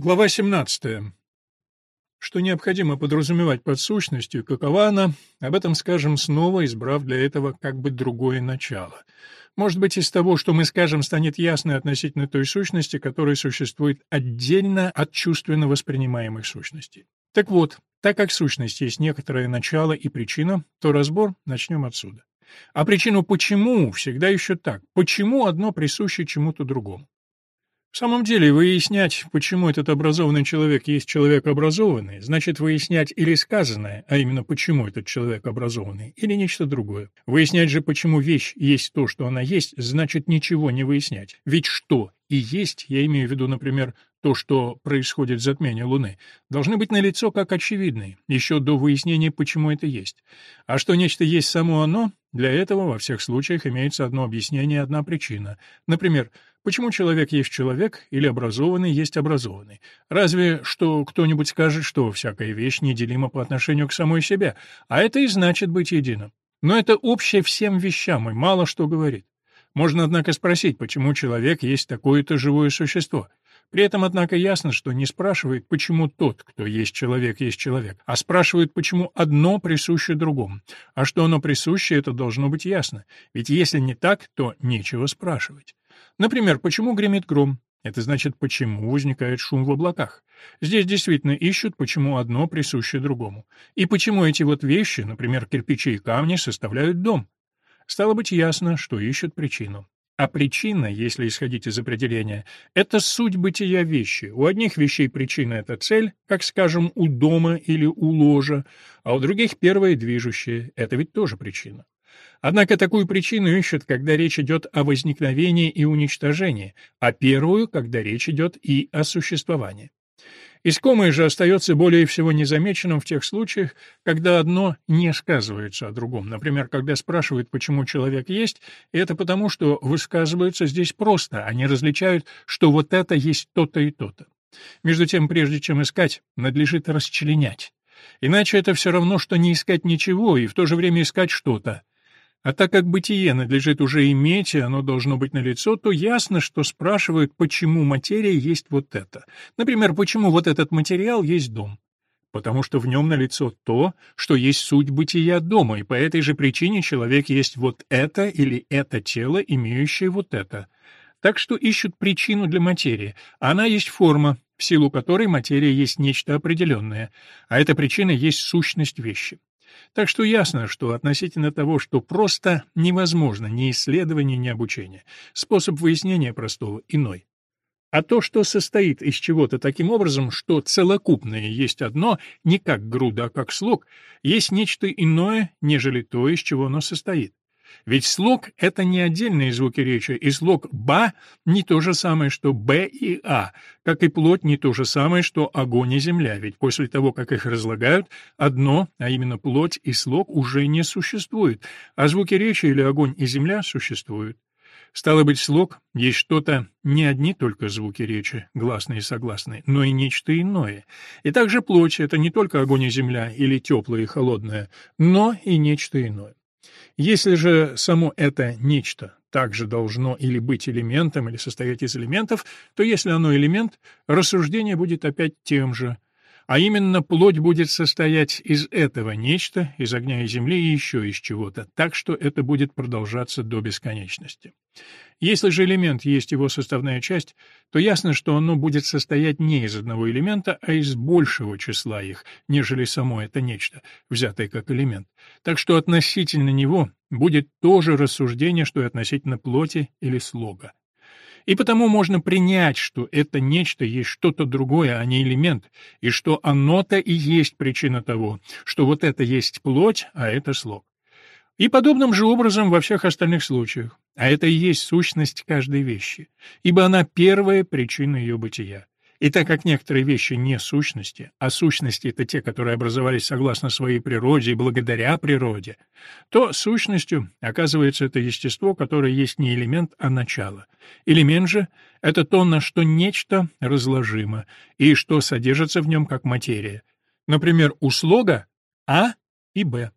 Глава 17. Что необходимо подразумевать под сущностью, какова она, об этом скажем снова, избрав для этого как бы другое начало. Может быть, из того, что мы скажем, станет ясно относительно той сущности, которая существует отдельно от чувственно воспринимаемых сущностей. Так вот, так как сущность есть некоторое начало и причина, то разбор начнем отсюда. А причину «почему» всегда еще так. Почему одно присуще чему-то другому? В самом деле, выяснять, почему этот образованный человек есть человек образованный, значит выяснять или сказанное, а именно почему этот человек образованный, или нечто другое. Выяснять же, почему вещь есть то, что она есть, значит ничего не выяснять. Ведь что и есть, я имею в виду, например, то, что происходит затмение Луны, должны быть налицо как очевидные, еще до выяснения, почему это есть. А что нечто есть само оно, для этого во всех случаях имеется одно объяснение, одна причина. Например, почему человек есть человек или образованный есть образованный? Разве что кто-нибудь скажет, что всякая вещь неделима по отношению к самой себе, а это и значит быть единым. Но это общее всем вещам и мало что говорит. Можно, однако, спросить, почему человек есть такое-то живое существо. При этом, однако, ясно, что не спрашивает, почему тот, кто есть человек, есть человек, а спрашивает, почему одно присуще другому. А что оно присуще, это должно быть ясно. Ведь если не так, то нечего спрашивать. Например, почему гремит гром? Это значит, почему возникает шум в облаках. Здесь действительно ищут, почему одно присуще другому. И почему эти вот вещи, например, кирпичи и камни, составляют дом. Стало быть ясно, что ищут причину. А причина, если исходить из определения, это суть бытия вещи. У одних вещей причина — это цель, как, скажем, у дома или у ложа, а у других первое движущее — это ведь тоже причина. Однако такую причину ищут, когда речь идет о возникновении и уничтожении, а первую, когда речь идет и о существовании. Искомое же остается более всего незамеченным в тех случаях, когда одно не сказывается о другом. Например, когда спрашивают, почему человек есть, это потому, что высказываются здесь просто, они различают, что вот это есть то-то и то-то. Между тем, прежде чем искать, надлежит расчленять. Иначе это все равно, что не искать ничего и в то же время искать что-то. А так как бытие надлежит уже иметь, и оно должно быть налицо, то ясно, что спрашивают, почему материя есть вот это. Например, почему вот этот материал есть дом. Потому что в нем налицо то, что есть суть бытия дома, и по этой же причине человек есть вот это или это тело, имеющее вот это. Так что ищут причину для материи. Она есть форма, в силу которой материя есть нечто определенное, а эта причина есть сущность вещи. Так что ясно, что относительно того, что просто невозможно ни исследование, ни обучение, способ выяснения простого иной. А то, что состоит из чего-то таким образом, что целокупное есть одно, не как груда, а как слог, есть нечто иное, нежели то, из чего оно состоит. Ведь слог — это не отдельные звуки речи, и слог «ба» не то же самое, что «б» и «а», как и плоть не то же самое, что огонь и земля, ведь после того, как их разлагают, одно, а именно плоть и слог, уже не существует, а звуки речи или огонь и земля существуют. Стало быть, слог есть что-то не одни только звуки речи, гласные и согласные, но и нечто иное. И также плоть — это не только огонь и земля или теплое и холодное, но и нечто иное. Если же само это нечто также должно или быть элементом, или состоять из элементов, то если оно элемент, рассуждение будет опять тем же, а именно плоть будет состоять из этого нечто, из огня и земли и еще из чего-то, так что это будет продолжаться до бесконечности. Если же элемент есть его составная часть, то ясно, что оно будет состоять не из одного элемента, а из большего числа их, нежели само это нечто, взятое как элемент. Так что относительно него будет то же рассуждение, что и относительно плоти или слога. И потому можно принять, что это нечто есть что-то другое, а не элемент, и что оно-то и есть причина того, что вот это есть плоть, а это слог. И подобным же образом во всех остальных случаях. А это и есть сущность каждой вещи, ибо она первая причина ее бытия. И так как некоторые вещи не сущности, а сущности — это те, которые образовались согласно своей природе и благодаря природе, то сущностью оказывается это естество, которое есть не элемент, а начало. Элемент же — это то, на что нечто разложимо, и что содержится в нем как материя. Например, у слога А и Б.